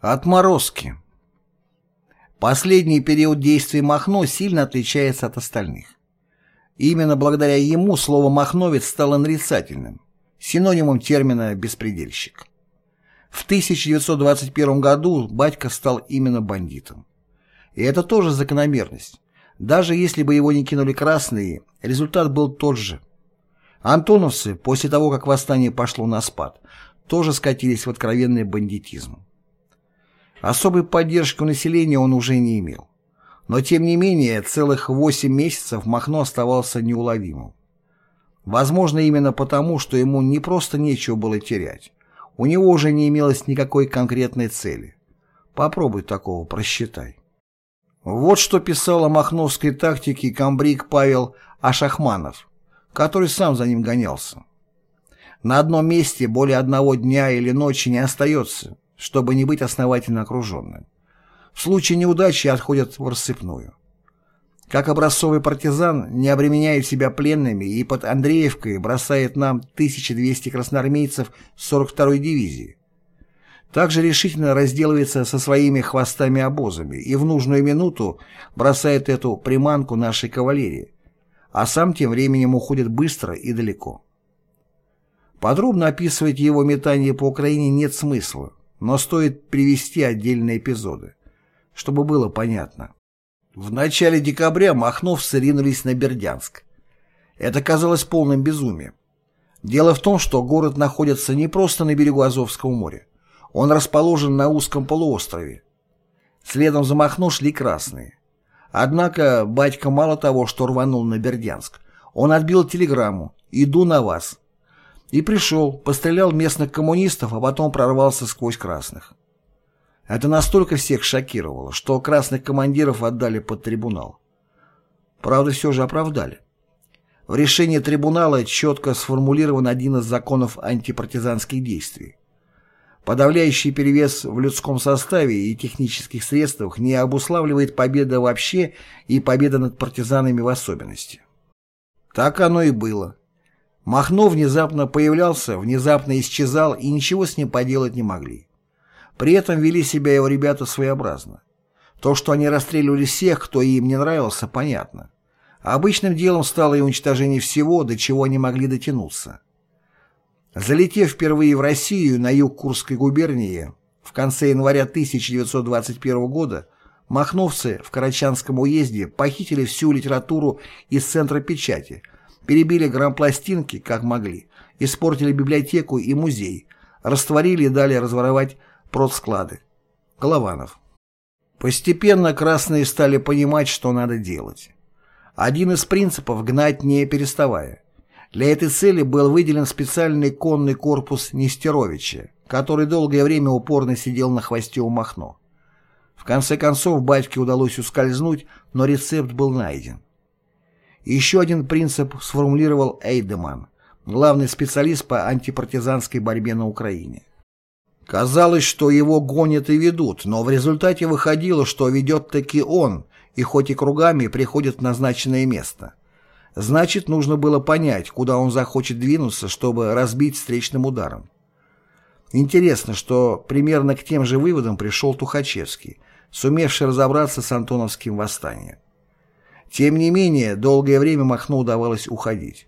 Отморозки. Последний период действия Махно сильно отличается от остальных. Именно благодаря ему слово «махновец» стало нарицательным, синонимом термина «беспредельщик». В 1921 году батька стал именно бандитом. И это тоже закономерность. Даже если бы его не кинули красные, результат был тот же. Антоновцы, после того, как восстание пошло на спад, тоже скатились в откровенный бандитизм. Особой поддержки у населения он уже не имел. Но тем не менее, целых восемь месяцев Махно оставался неуловимым. Возможно, именно потому, что ему не просто нечего было терять. У него уже не имелось никакой конкретной цели. Попробуй такого просчитай. Вот что писал о махновской тактике комбриг Павел Ашахманов, который сам за ним гонялся. На одном месте более одного дня или ночи не остается, чтобы не быть основательно окруженным. В случае неудачи отходят в рассыпную. Как образцовый партизан не обременяет себя пленными и под Андреевкой бросает нам 1200 красноармейцев 42-й дивизии. Также решительно разделывается со своими хвостами-обозами и в нужную минуту бросает эту приманку нашей кавалерии, а сам тем временем уходит быстро и далеко. Подробно описывать его метание по Украине нет смысла, но стоит привести отдельные эпизоды, чтобы было понятно. В начале декабря махновцы ринулись на Бердянск. Это казалось полным безумием. Дело в том, что город находится не просто на берегу Азовского моря. Он расположен на узком полуострове. Следом за Махно шли красные. Однако батька мало того, что рванул на Бердянск, он отбил телеграмму «Иду на вас», и пришел, пострелял местных коммунистов, а потом прорвался сквозь красных. Это настолько всех шокировало, что красных командиров отдали под трибунал. Правда, все же оправдали. В решении трибунала четко сформулирован один из законов антипартизанских действий. Подавляющий перевес в людском составе и технических средствах не обуславливает победа вообще и победа над партизанами в особенности. Так оно и было. Махно внезапно появлялся, внезапно исчезал, и ничего с ним поделать не могли. При этом вели себя его ребята своеобразно. То, что они расстреливали всех, кто им не нравился, понятно. обычным делом стало и уничтожение всего, до чего они могли дотянуться. Залетев впервые в Россию на юг Курской губернии в конце января 1921 года, махновцы в Карачанском уезде похитили всю литературу из центра печати – перебили грампластинки, как могли, испортили библиотеку и музей, растворили и дали разворовать продсклады. Голованов. Постепенно красные стали понимать, что надо делать. Один из принципов – гнать не переставая. Для этой цели был выделен специальный конный корпус Нестеровича, который долгое время упорно сидел на хвосте у Махно. В конце концов, батьке удалось ускользнуть, но рецепт был найден. Еще один принцип сформулировал Эйдеман, главный специалист по антипартизанской борьбе на Украине. Казалось, что его гонят и ведут, но в результате выходило, что ведет таки он, и хоть и кругами приходит в назначенное место. Значит, нужно было понять, куда он захочет двинуться, чтобы разбить встречным ударом. Интересно, что примерно к тем же выводам пришел Тухачевский, сумевший разобраться с Антоновским восстанием. Тем не менее, долгое время Махно удавалось уходить.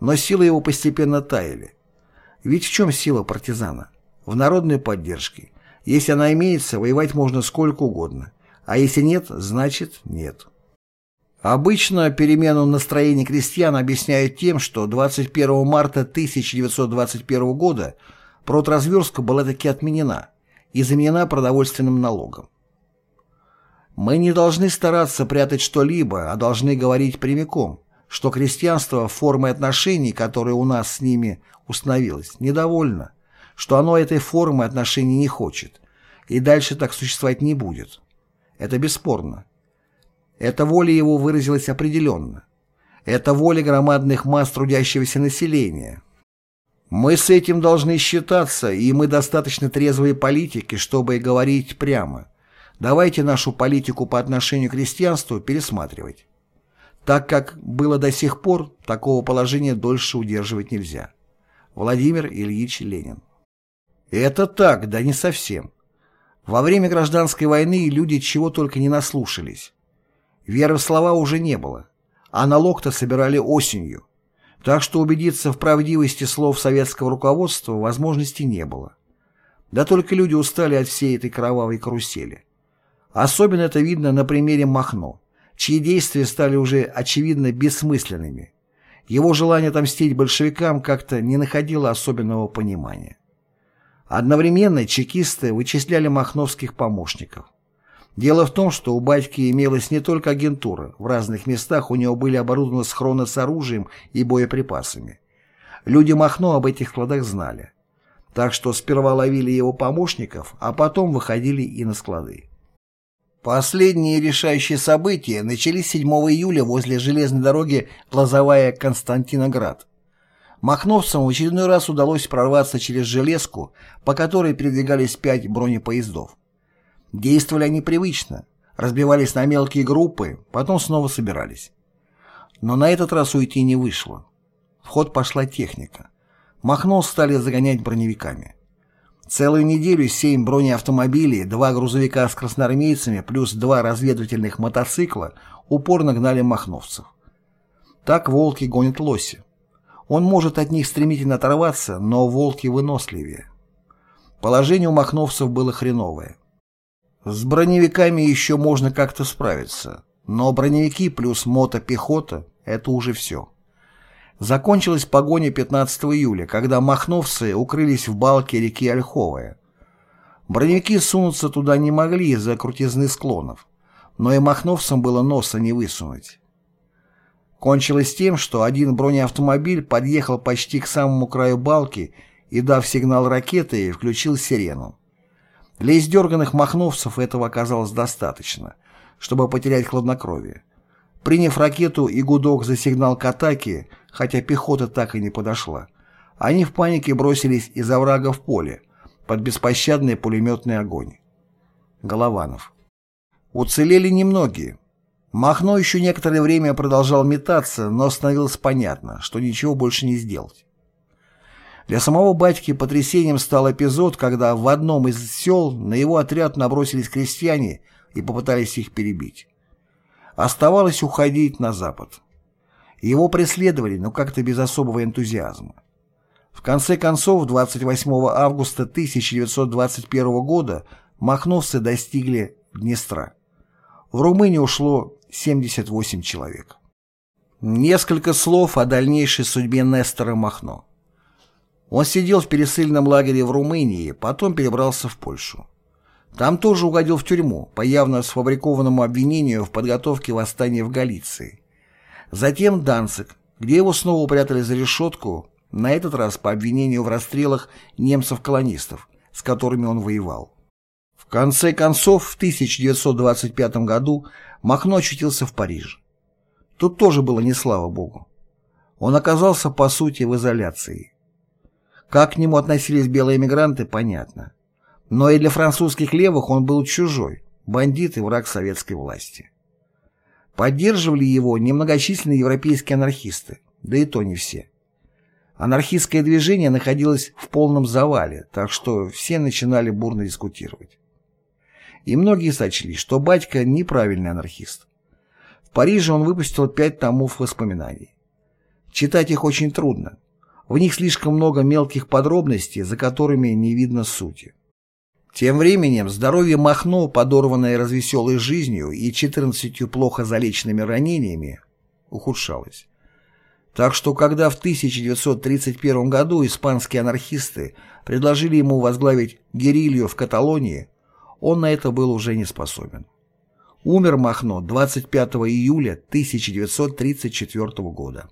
Но силы его постепенно таяли. Ведь в чем сила партизана? В народной поддержке. Если она имеется, воевать можно сколько угодно. А если нет, значит нет. Обычно перемену настроения крестьян объясняют тем, что 21 марта 1921 года продразверстка была таки отменена и заменена продовольственным налогом. Мы не должны стараться прятать что-либо, а должны говорить прямиком, что крестьянство формой отношений, которая у нас с ними установилась, недовольно, что оно этой формы отношений не хочет, и дальше так существовать не будет. Это бесспорно. Эта воля его выразилась определенно. Это воля громадных масс трудящегося населения. Мы с этим должны считаться, и мы достаточно трезвые политики, чтобы говорить прямо – Давайте нашу политику по отношению к крестьянству пересматривать. Так как было до сих пор, такого положения дольше удерживать нельзя. Владимир Ильич Ленин. Это так, да не совсем. Во время гражданской войны люди чего только не наслушались. Веры в слова уже не было, а налог-то собирали осенью. Так что убедиться в правдивости слов советского руководства возможности не было. Да только люди устали от всей этой кровавой карусели. Особенно это видно на примере Махно, чьи действия стали уже очевидно бессмысленными. Его желание отомстить большевикам как-то не находило особенного понимания. Одновременно чекисты вычисляли махновских помощников. Дело в том, что у батьки имелась не только агентура, в разных местах у него были оборудованы схроны с оружием и боеприпасами. Люди Махно об этих складах знали. Так что сперва ловили его помощников, а потом выходили и на склады. Последние решающие события начались 7 июля возле железной дороги Лозовая-Константиноград. Махновцам в очередной раз удалось прорваться через железку, по которой передвигались пять бронепоездов. Действовали они привычно, разбивались на мелкие группы, потом снова собирались. Но на этот раз уйти не вышло. В ход пошла техника. Махно стали загонять броневиками. Целую неделю семь бронеавтомобилей, два грузовика с красноармейцами плюс два разведывательных мотоцикла упорно гнали махновцев. Так волки гонят лоси. Он может от них стремительно оторваться, но волки выносливее. Положение у махновцев было хреновое. С броневиками еще можно как-то справиться, но броневики плюс мотопехота – это уже все. Закончилась погоня 15 июля, когда махновцы укрылись в балке реки Ольховая. Броневики сунуться туда не могли из-за крутизны склонов, но и махновцам было носа не высунуть. Кончилось тем, что один бронеавтомобиль подъехал почти к самому краю балки и, дав сигнал ракеты, включил сирену. Для издерганных махновцев этого оказалось достаточно, чтобы потерять хладнокровие. Приняв ракету и гудок за сигнал к атаке, хотя пехота так и не подошла, они в панике бросились из оврага в поле, под беспощадный пулеметный огонь. Голованов. Уцелели немногие. Махно еще некоторое время продолжал метаться, но становилось понятно, что ничего больше не сделать. Для самого батьки потрясением стал эпизод, когда в одном из сел на его отряд набросились крестьяне и попытались их перебить. Оставалось уходить на запад. Его преследовали, но как-то без особого энтузиазма. В конце концов, 28 августа 1921 года махновцы достигли Днестра. В Румынию ушло 78 человек. Несколько слов о дальнейшей судьбе Нестора Махно. Он сидел в пересыльном лагере в Румынии, потом перебрался в Польшу. Там тоже угодил в тюрьму по явно сфабрикованному обвинению в подготовке восстания в Галиции. Затем Данцик, где его снова упрятали за решетку, на этот раз по обвинению в расстрелах немцев-колонистов, с которыми он воевал. В конце концов, в 1925 году Махно очутился в Париже. Тут тоже было не слава богу. Он оказался, по сути, в изоляции. Как к нему относились белые эмигранты, понятно. Но и для французских левых он был чужой, бандит и враг советской власти. Поддерживали его немногочисленные европейские анархисты, да и то не все. Анархистское движение находилось в полном завале, так что все начинали бурно дискутировать. И многие сочли, что батька неправильный анархист. В Париже он выпустил пять томов воспоминаний. Читать их очень трудно, в них слишком много мелких подробностей, за которыми не видно сути. Тем временем здоровье Махно, подорванное развеселой жизнью и 14 плохо залеченными ранениями, ухудшалось. Так что когда в 1931 году испанские анархисты предложили ему возглавить герилью в Каталонии, он на это был уже не способен. Умер Махно 25 июля 1934 года.